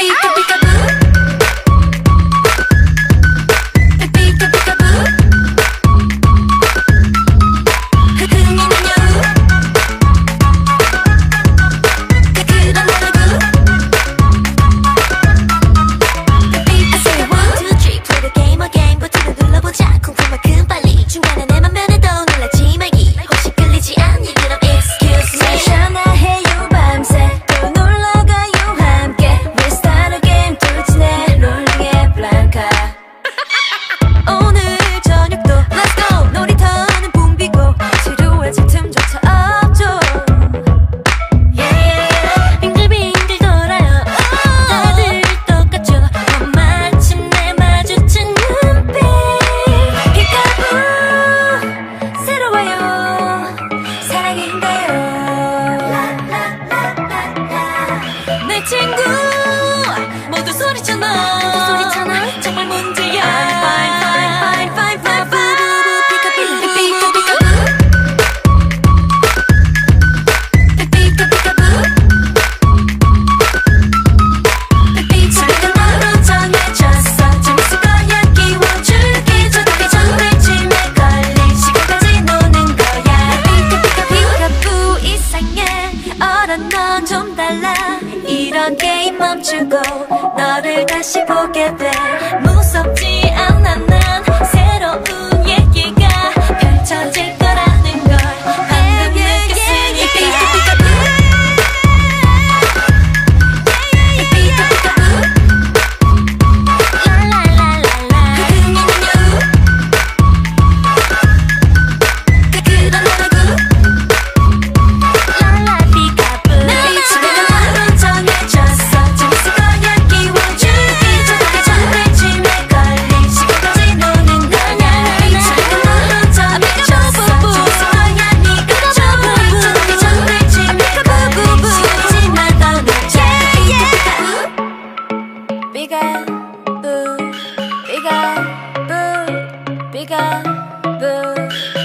beat the. 친구 모두 소리쳐아 모두 소리쳐아 정말 문제야 I'm fine fine fine fine fine 넌좀 달라 이런 게임 멈추고 너를 다시 보게 돼. 무섭지 bigger boo, bigger boo, bigger boo.